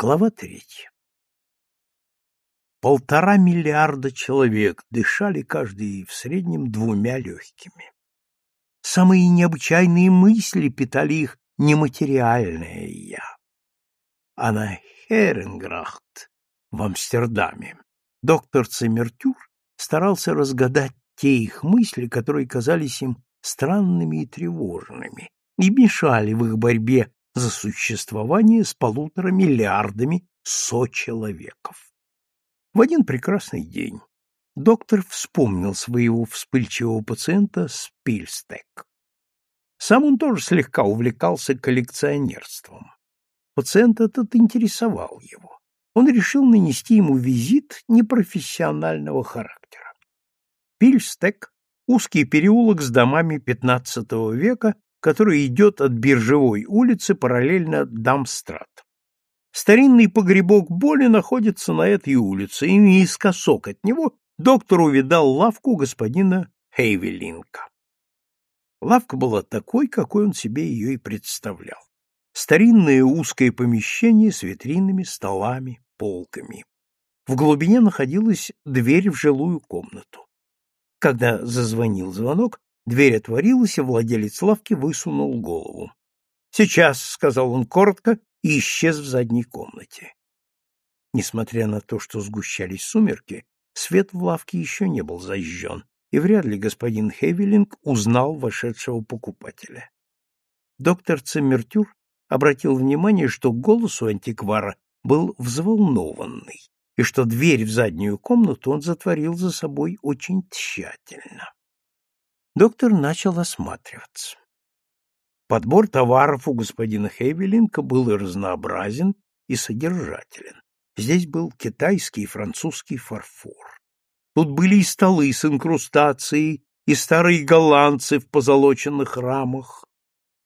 Глава третья. Полтора миллиарда человек дышали каждый в среднем двумя легкими. Самые необычайные мысли питали их нематериальное «я». А на Херенграхт в Амстердаме доктор Цемертюр старался разгадать те их мысли, которые казались им странными и тревожными, и мешали в их борьбе за существование с полутора миллиардами сочеловеков. В один прекрасный день доктор вспомнил своего вспыльчивого пациента Спильстек. Сам он тоже слегка увлекался коллекционерством. Пациент этот интересовал его. Он решил нанести ему визит непрофессионального характера. Пильстек — узкий переулок с домами XV века, который идет от Биржевой улицы параллельно Дамстрат. Старинный погребок боли находится на этой улице, и наискосок от него доктор увидал лавку господина Хейвелинка. Лавка была такой, какой он себе ее и представлял. Старинное узкое помещение с витринами, столами, полками. В глубине находилась дверь в жилую комнату. Когда зазвонил звонок, Дверь отворилась, и владелец лавки высунул голову. «Сейчас», — сказал он коротко, и исчез в задней комнате. Несмотря на то, что сгущались сумерки, свет в лавке еще не был зажжен, и вряд ли господин Хевелинг узнал вошедшего покупателя. Доктор Цемертюр обратил внимание, что голос у антиквара был взволнованный, и что дверь в заднюю комнату он затворил за собой очень тщательно доктор начал осматриваться. Подбор товаров у господина Хейвелинка был и разнообразен, и содержателен. Здесь был китайский и французский фарфор. Тут были и столы с инкрустацией, и старые голландцы в позолоченных рамах.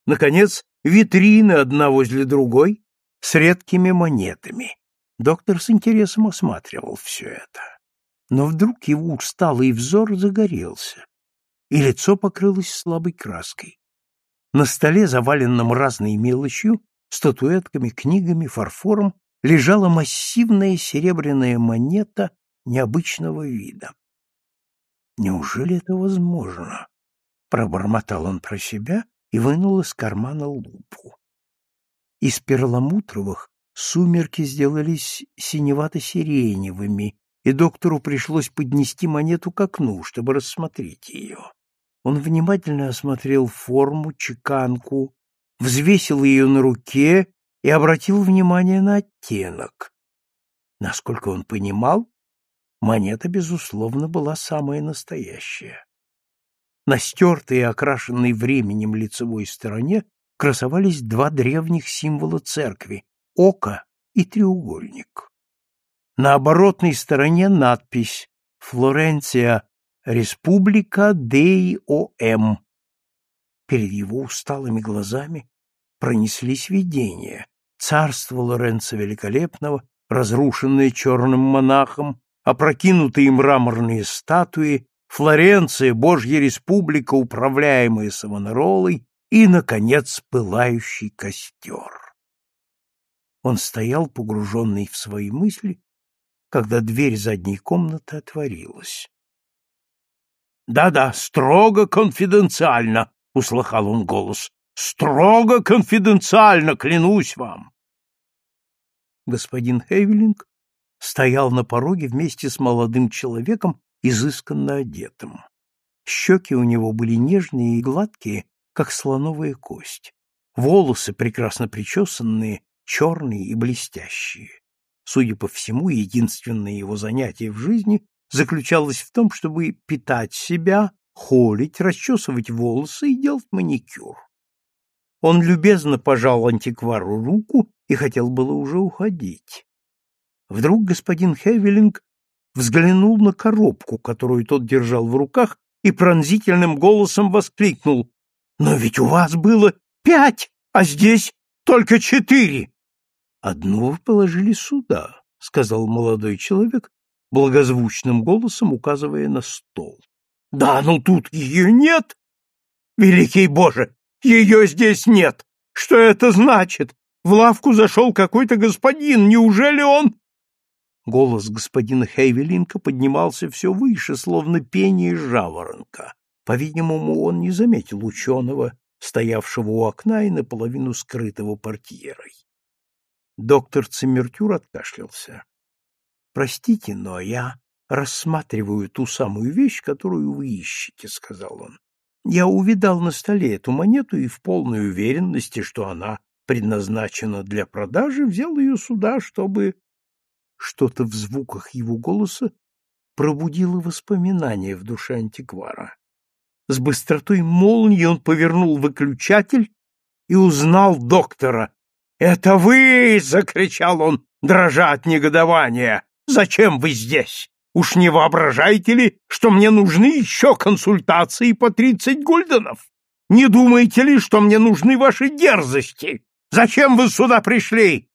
Наконец, витрины одна возле другой с редкими монетами. Доктор с интересом осматривал все это. Но вдруг его усталый взор загорелся и лицо покрылось слабой краской. На столе, заваленном разной мелочью, статуэтками, книгами, фарфором, лежала массивная серебряная монета необычного вида. «Неужели это возможно?» — пробормотал он про себя и вынул из кармана лупу. Из перламутровых сумерки сделались синевато-сиреневыми, и доктору пришлось поднести монету к окну, чтобы рассмотреть ее. Он внимательно осмотрел форму, чеканку, взвесил ее на руке и обратил внимание на оттенок. Насколько он понимал, монета, безусловно, была самая настоящая. На стертой и окрашенной временем лицевой стороне красовались два древних символа церкви — око и треугольник. На оборотной стороне надпись «Флоренция Республика Дей-О-М. Перед его усталыми глазами пронеслись видения. Царство Лоренца Великолепного, разрушенное черным монахом, опрокинутые мраморные статуи, Флоренция, Божья Республика, управляемая Савонаролой и, наконец, пылающий костер. Он стоял, погруженный в свои мысли, когда дверь задней комнаты отворилась. Да-да, строго конфиденциально, услыхал он голос. Строго конфиденциально, клянусь вам. Господин Хейвелинг стоял на пороге вместе с молодым человеком, изысканно одетым. Щеки у него были нежные и гладкие, как слоновая кость. Волосы, прекрасно причесанные, черные и блестящие. Судя по всему, единственное его занятие в жизни заключалась в том, чтобы питать себя, холить, расчесывать волосы и делать маникюр. Он любезно пожал антиквару руку и хотел было уже уходить. Вдруг господин Хевелинг взглянул на коробку, которую тот держал в руках, и пронзительным голосом воскликнул. «Но ведь у вас было пять, а здесь только четыре!» «Одну вы положили сюда», — сказал молодой человек благозвучным голосом указывая на стол. Да, ну тут ее нет. Великий Боже, ее здесь нет. Что это значит? В лавку зашел какой-то господин. Неужели он...» Голос господина Хейвелинка поднимался все выше, словно пение жаворонка. По-видимому, он не заметил ученого, стоявшего у окна и наполовину скрытого портьерой. Доктор Циммертюр откашлялся. — Простите, но я рассматриваю ту самую вещь, которую вы ищете, — сказал он. Я увидал на столе эту монету и в полной уверенности, что она предназначена для продажи, взял ее сюда, чтобы... Что-то в звуках его голоса пробудило воспоминания в душе антиквара. С быстротой молнии он повернул выключатель и узнал доктора. «Это вы!» — закричал он, дрожа от негодования. «Зачем вы здесь? Уж не воображаете ли, что мне нужны еще консультации по тридцать гульденов? Не думаете ли, что мне нужны ваши дерзости? Зачем вы сюда пришли?»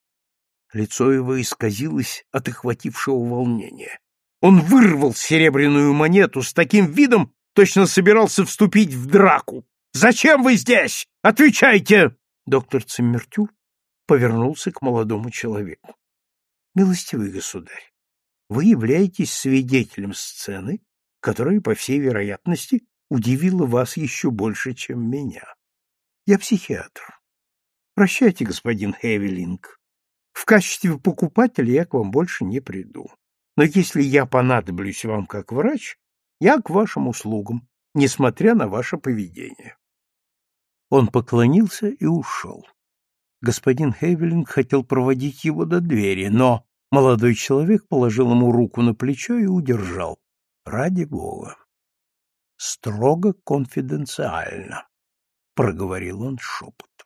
Лицо его исказилось от охватившего волнения. Он вырвал серебряную монету с таким видом, точно собирался вступить в драку. «Зачем вы здесь? Отвечайте!» Доктор Циммертюр повернулся к молодому человеку. «Милостивый государь, вы являетесь свидетелем сцены, которая, по всей вероятности, удивила вас еще больше, чем меня. Я психиатр. Прощайте, господин Хевелинг. В качестве покупателя я к вам больше не приду. Но если я понадоблюсь вам как врач, я к вашим услугам, несмотря на ваше поведение. Он поклонился и ушел. Господин Хейвелинг хотел проводить его до двери, но молодой человек положил ему руку на плечо и удержал. Ради бога. Строго конфиденциально, проговорил он шепотом.